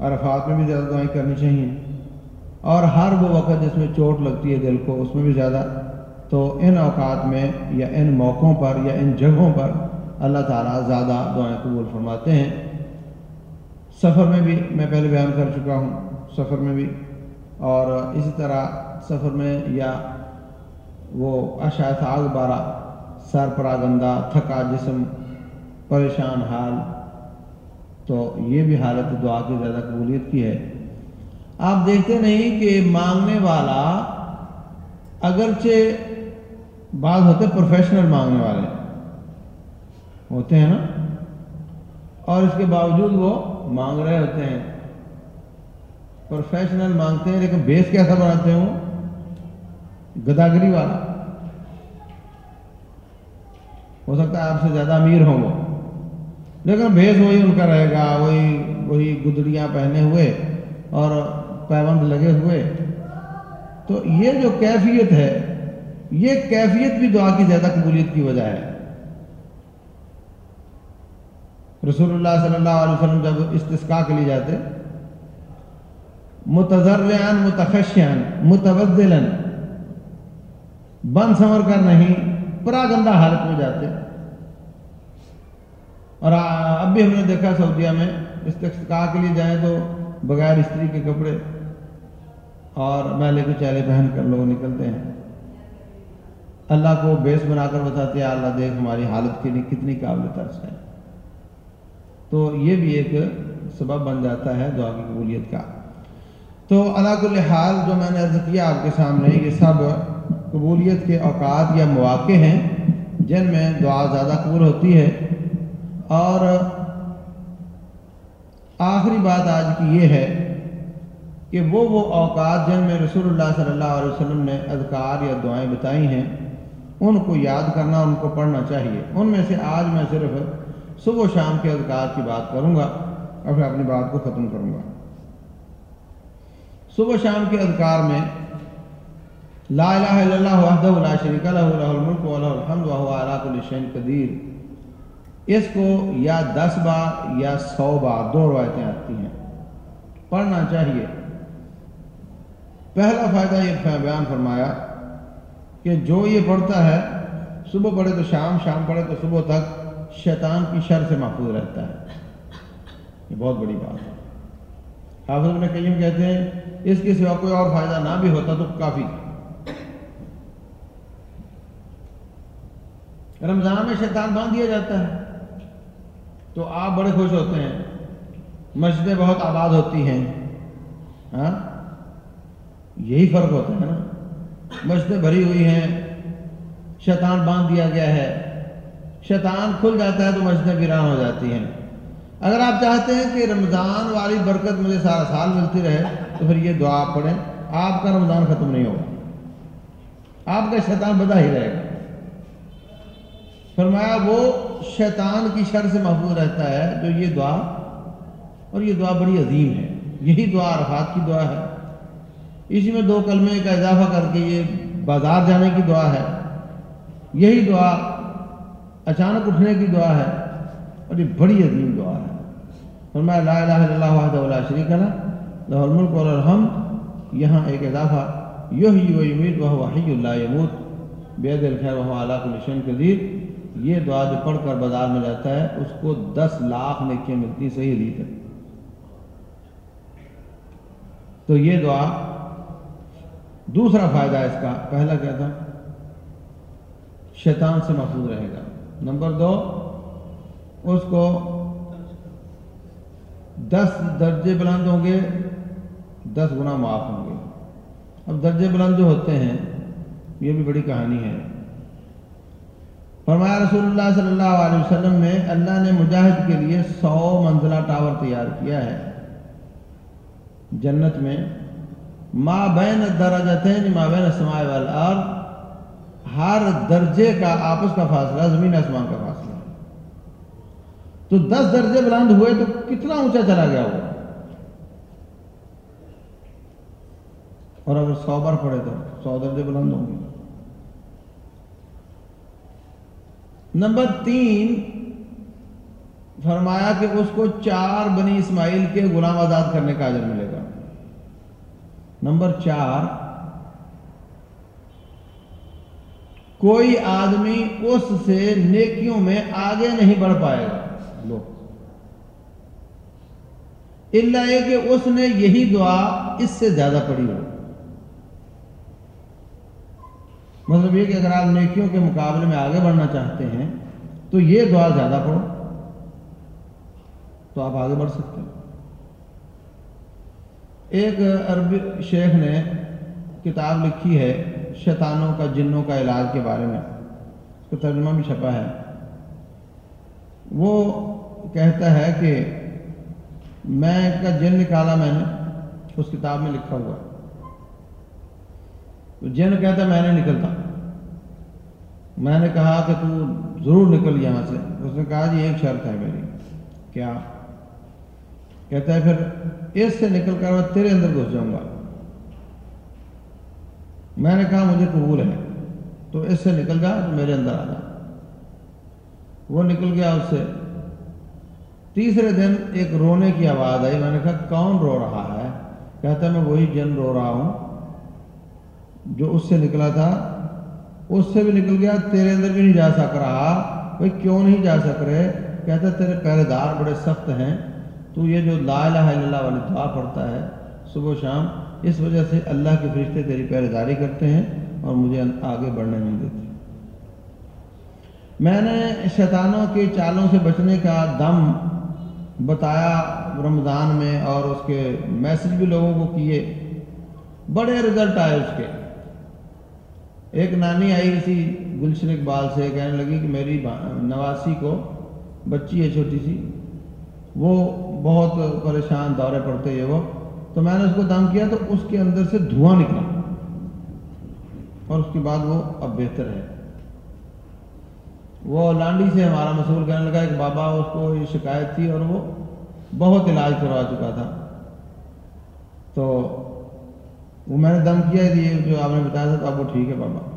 عرفات میں بھی زیادہ دعائیں کرنی چاہیے۔ اور ہر وہ وقت جس میں چوٹ لگتی ہے دل کو، اس میں بھی زیادہ۔ تو ان اوقات میں یا ان موقعوں پر یا ان جگہوں پر اللہ تعالیٰ زیادہ دعائیں قبول فرماتے ہیں۔ سفر میں بھی میں پہلے بیان کر چکا ہوں۔ سفر میں بھی۔ اور اسی طرح سفر میں یا وہ اشاعت آگ بارہ، سر پرا گندہ تھکا جسم پریشان حال، تو یہ بھی حالت دعا کی زیادہ قبولیت کی ہے۔ آپ دیکھتے نہیں کہ مانگنے والا اگرچہ بعض ہوتے پروفیشنل مانگنے والے ہوتے ہیں نا، اور اس کے باوجود وہ مانگ رہے ہوتے ہیں۔ پروفیشنل مانگتے ہیں لیکن بیس کیسا بناتے ہوں؟ گداگری والا۔ ہو سکتا ہے آپ سے زیادہ امیر ہوں وہ۔ لیکن بھیس وہی ان کا رہے گا، وہی وہی گدڑیاں پہنے ہوئے اور پیبند لگے ہوئے۔ تو یہ جو کیفیت ہے، یہ کیفیت بھی دعا کی زیادہ قبولیت کی وجہ ہے۔ رسول اللہ صلی اللہ علیہ وسلم جب استسقاء کے لیے جاتے متضرعن متخشیان متبدلن بند سمر کر نہیں، پراگندہ حالت میں جاتے۔ اور اب بھی ہم نے دیکھا سعودیہ میں استسقاء کے لیے جائیں تو بغیر استری کے کپڑے اور میلے کو چہلے پہن کر لوگ نکلتے ہیں۔ اللہ کو بیس بنا کر بتاتے ہیں اللہ دیکھ ہماری حالت کے لیے کتنی قابل ترس ہے۔ تو یہ بھی ایک سبب بن جاتا ہے دعا کی قبولیت کا۔ تو اللہ کل حال جو میں نے عرض کیا آپ کے سامنے، یہ سب قبولیت کے اوقات یا مواقع ہیں جن میں دعا زیادہ قبول ہوتی ہے۔ اور آخری بات آج کی یہ ہے کہ وہ وہ اوقات جن میں رسول اللہ صلی اللہ علیہ وسلم نے اذکار یا دعائیں بتائی ہیں، ان کو یاد کرنا، ان کو پڑھنا چاہیے۔ ان میں سے آج میں صرف صبح و شام کے اذکار کی بات کروں گا اور پھر اپنی بات کو ختم کروں گا۔ صبح و شام کے اذکار میں لا الہ الا اللہ وحدہ لا شریک لہ لہ الملک و لہ الحمد وهو علی کل شیء قدیر۔ اس کو یا دس بار یا سو بار دو روایتیں آتی ہیں۔ پڑھنا چاہیے۔ پہلا فائدہ یہ بیان فرمایا کہ جو یہ پڑھتا ہے، صبح پڑھے تو شام شام پڑھے تو صبح تک شیطان کی شر سے محفوظ رہتا ہے۔ یہ بہت بڑی بات ہے۔ حافظ ابن قیم کہتے ہیں، اس کے سوا کوئی اور فائدہ نہ بھی ہوتا تو کافی۔ رمضان میں شیطان باندھ دیا جاتا ہے۔ تو آپ بڑے خوش ہوتے ہیں۔ مسجدیں بہت آباد ہوتی ہیں۔ ہاں؟ یہی فرق ہوتا ہے نا۔ مسجدیں بھری ہوئی ہیں۔ شیطان باندھ دیا گیا ہے۔ شیطان کھل جاتا ہے تو مسجدیں ویران ہو جاتی ہیں۔ اگر آپ چاہتے ہیں کہ رمضان والی برکت مجھے سارا سال ملتی رہے، تو پھر یہ دعا آپ پڑھیں۔ آپ کا رمضان ختم نہیں ہوگا۔ آپ کا شیطان بدا ہی رہے گا۔ فرمایا وہ شیطان کی شر سے محفوظ رہتا ہے، جو یہ دعا، اور یہ دعا بڑی عظیم ہے۔ یہی دعا عرفات کی دعا ہے۔ اسی میں دو کلمے کا اضافہ کر کے یہ بازار جانے کی دعا ہے۔ یہی دعا اچانک اٹھنے کی دعا ہے، اور یہ بڑی عظیم دعا ہے۔ فرمایا، لا الہ الا اللہ وحدہ لا شریک لہ لہ الملک و الحمد۔ یہاں ایک اضافہ، یحیی و یمیت وہو حی اللہ یموت۔ بید الخیر وہو علا کل شیء قدیر۔ یہ دعا جو پڑھ کر بازار میں جاتا ہے، اس کو دس لاکھ نیکیاں ملتی صحیح حدیث ہے۔ تو یہ دعا، دوسرا فائدہ اس کا، پہلا کیا تھا؟ شیطان سے محفوظ رہے گا۔ نمبر دو، اس کو دس درجے بلند ہوں گے، دس گنا معاف ہوں گے۔ اب درجے بلند جو ہوتے ہیں، یہ بھی بڑی کہانی ہے۔ فرمایا رسول اللہ صلی اللہ علیہ وسلم نے اللہ نے مجاہد کے لیے سو منزلہ ٹاور تیار کیا ہے۔ جنت میں ما بین درجتین ما بین السماء والارض ہر درجے کا آپس کا فاصلہ، زمین آسمان کا فاصلہ۔ تو دس درجے بلند ہوئے تو کتنا اونچا چلا گیا وہ؟ اور اگر سو بار پڑے تو سو درجے بلند ہوں گے۔ نمبر تین فرمایا کہ اس کو چار بنی اسماعیل کے غلام آزاد کرنے کا عجر ملے گا۔ نمبر چار، کوئی آدمی اس سے نیکیوں میں آگے نہیں بڑھ پائے گا۔ لو۔ اللہ یہ کہ اس نے یہی دعا اس سے زیادہ پڑھی ہو۔ مطلب یہ کہ اگر آپ نیکیوں کے مقابلے میں آگے بڑھنا چاہتے ہیں، تو یہ دعا زیادہ پڑھو۔ تو آپ آگے بڑھ سکتے ہیں۔ ایک عربی شیخ نے کتاب لکھی ہے شیطانوں کا، جنوں کا علاج کے بارے میں۔ اس کا ترجمہ بھی چھپا ہے۔ وہ کہتا ہے کہ میں کا جن نکالا میں نے، اس کتاب میں لکھا ہوا تو جن کہتا ہے میں نے نکلتا۔ میں نے کہا کہ تو ضرور نکل یہاں سے۔ اس نے کہا جی ایک شرط ہے میری۔ کیا؟ کہتا ہے پھر اس سے نکل کر میں تیرے اندر گھس جاؤں گا۔ میں نے کہا مجھے قبول ہے۔ تو اس سے نکل جا، تو میرے اندر آ جا۔ وہ نکل گیا اس سے۔ تیسرے دن ایک رونے کی آواز آئی۔ میں نے کہا کون رو رہا ہے؟ کہتا ہے میں وہی جن رو رہا ہوں۔ جو اس سے نکلا تھا، اس سے بھی نکل گیا، تیرے اندر بھی نہیں جا سک رہا۔ بھائی، کیوں نہیں جا سک رہے؟ کہتا تیرے پہرے دار بڑے سخت ہیں۔ تو یہ جو لا الہ الا اللہ والی دعا پڑھتا ہے صبح و شام، اس وجہ سے اللہ کے فرشتے تیری پہرے داری کرتے ہیں اور مجھے آگے بڑھنے نہیں دیتے۔ میں نے شیطانوں کے چالوں سے بچنے کا دم بتایا رمضان میں اور اس کے میسج بھی لوگوں کو کیے۔ بڑے رزلٹ آئے اس کے۔ ایک نانی آئی اسی گلشن اقبال سے، کہنے لگی کہ میری نواسی کو بچی ہے، چھوٹی سی۔ وہ بہت پریشان دورے پڑتے یہ وہ۔ تو میں نے اس کو دم کیا تو اس کے اندر سے دھواں نکلا۔ اور اس کے بعد وہ اب بہتر ہے۔ وہ لانڈی سے ہمارا مسئول کہنے لگا کہ بابا، اس کو یہ شکایت تھی اور وہ بہت علاج کروا چکا تھا۔ تو وہ میں نے دم کیا یہ جو آپ نے بتایا تھا تو اب وہ ٹھیک ہے بابا۔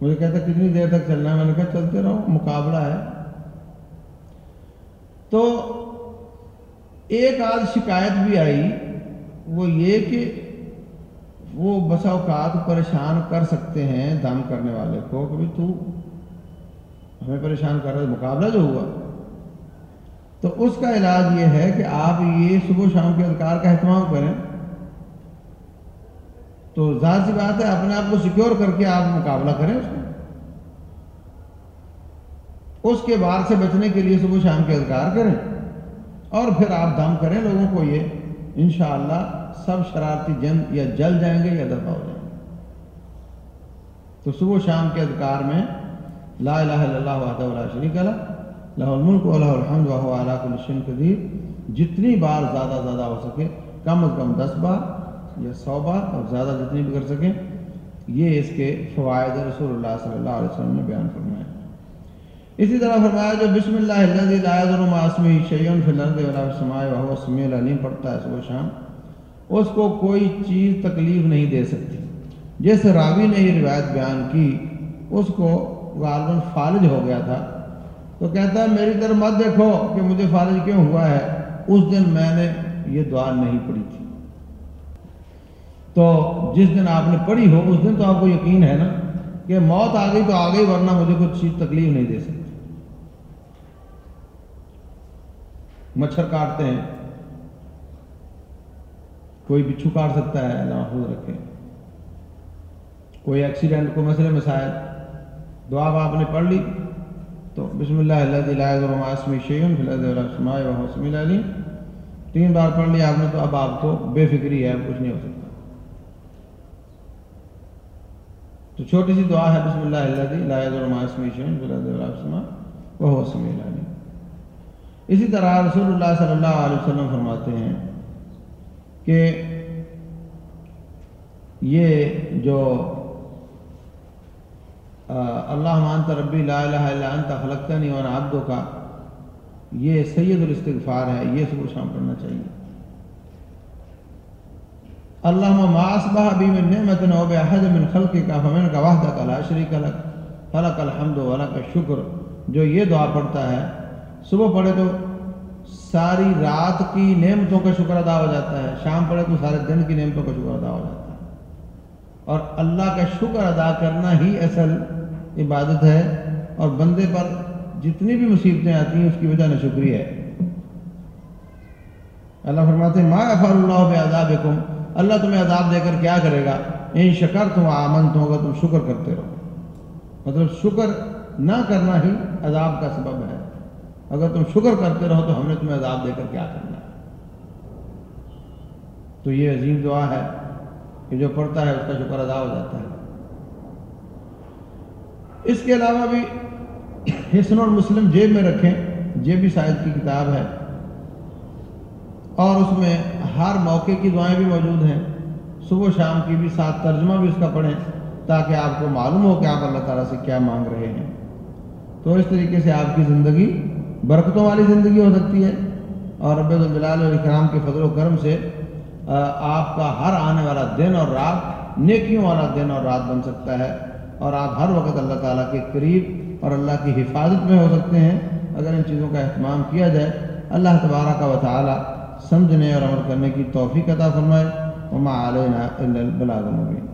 مجھے کہتا کتنی دیر تک چلنا ہے؟ میں نے کہا چلتے رہو، مقابلہ ہے۔ تو ایک آدھ شکایت بھی آئی، وہ یہ کہ وہ بسا اوقات پریشان کر سکتے ہیں دم کرنے والے کو کہ تو ہمیں پریشان کر رہا مقابلہ جو ہوا۔ تو اس کا علاج یہ ہے کہ آپ یہ صبح شام کے اذکار کا اہتمام کریں۔ تو ظاہر سی بات ہے، اپنے آپ کو سیکیور کر کے آپ مقابلہ کریں اس میں۔ اس کے بار سے بچنے کے لیے صبح شام کے اذکار کریں۔ اور پھر آپ دم کریں لوگوں کو یہ، انشاءاللہ سب شرارتی جن یا جل جائیں گے یا دفع ہو جائیں گے۔ تو صبح شام کے اذکار میں لا الہ الا اللہ وحدہ ولا شریک اللہ لہ الملک و لہ الحمد وهو علی کل شیء قدیر۔ جتنی بار زیادہ زیادہ ہو سکے، کم از کم دس بار یا سو بار اور زیادہ جتنی بھی کر سکیں، یہ اس کے فوائد رسول اللہ صلی اللہ علیہ وسلم نے بیان فرمایا اسی طرح فرمایا جو بسم اللہ الذی لا یضر مع اسمہ العلیم، پڑھتا ہے صبح شام، اس کو کوئی چیز تکلیف نہیں دے سکتی۔ جس راوی نے یہ روایت بیان کی، اس کو غالباً فالج ہو گیا تھا۔ تو کہتا ہے، میری طرف مت دیکھو کہ مجھے فالج کیوں ہوا ہے، اس دن میں نے یہ دعا نہیں پڑھی تھی۔ تو جس دن آپ نے پڑھی ہو، اس دن تو آپ کو یقین ہے نا کہ موت آ گئی تو آ گئی ورنہ مجھے کچھ چیز تکلیف نہیں دے سکتی۔ مچھر کاٹتے ہیں۔ کوئی بچھو کاٹ سکتا ہے اللہ رکھے۔ کوئی ایکسیڈنٹ کوئی مسئلے مسائل دعا آپ نے پڑھ لی۔ تو بسم اللہ اللہ شیون علی تین بار پڑھ لی آپ نے تو اب آپ کو بے فکری ہے، کچھ نہیں ہو سکتا۔ تو چھوٹی سی دعا ہے، بسم اللہ اللہ لا وہ سمیع العلیم۔ اسی طرح رسول اللہ صلی اللہ علیہ وسلم فرماتے ہیں کہ یہ جو اللہ مانتا ربی لا الہ الا انت، خلقتنی وانا عبدو کا یہ سید الاستغفار ہے، یہ صبح شام پڑھنا چاہیے۔ اللہم ما اصبح بی من نعمت و بی من خلقی کا فمن کا کا لا شریک لک، فلک الحمد و لک شکر جو یہ دعا پڑھتا ہے، صبح پڑھے تو ساری رات کی نعمتوں کا شکر ادا ہو جاتا ہے، شام پڑھے تو سارے دن کی نعمتوں کا شکر ادا ہو جاتا ہے۔ اور اللہ کا شکر ادا کرنا ہی اصل عبادت ہے، اور بندے پر جتنی بھی مصیبتیں آتی ہیں، اس کی وجہ نہ شکری ہے۔ اللہ فرماتے ہیں، ما افر اللہ بے عذاب اللہ تمہیں عذاب دے کر کیا کرے گا؟ ان شکر تم آمن تم ہوگا تم شکر کرتے رہو۔ مطلب شکر نہ کرنا ہی عذاب کا سبب ہے۔ اگر تم شکر کرتے رہو تو ہم نے تمہیں عذاب دے کر کیا کرنا ہے۔ تو یہ عظیم دعا ہے کہ جو پڑھتا ہے اس کا شکر ادا ہو جاتا ہے۔ اس کے علاوہ بھی حسن اور مسلم جیب میں رکھیں۔ جیب بھی شاید کی کتاب ہے۔ اور اس میں ہر موقع کی دعائیں بھی موجود ہیں۔ صبح و شام کی بھی ساتھ ترجمہ بھی اس کا پڑھیں تاکہ آپ کو معلوم ہو کہ آپ اللہ تعالیٰ سے کیا مانگ رہے ہیں۔ تو اس طریقے سے آپ کی زندگی برکتوں والی زندگی ہو سکتی ہے۔ اور رب الجلال اکرام کے فضل و کرم سے آپ کا ہر آنے والا دن اور رات نیکیوں والا دن اور رات بن سکتا ہے۔ اور آپ ہر وقت اللہ تعالیٰ کے قریب اور اللہ کی حفاظت میں ہو سکتے ہیں۔ اگر ان چیزوں کا اہتمام کیا جائے، اللہ تبارہ کا وطالعہ سمجھنے اور عمل کرنے کی توفیق عطا فرمائے۔ وما علینا الا البلاغ المبین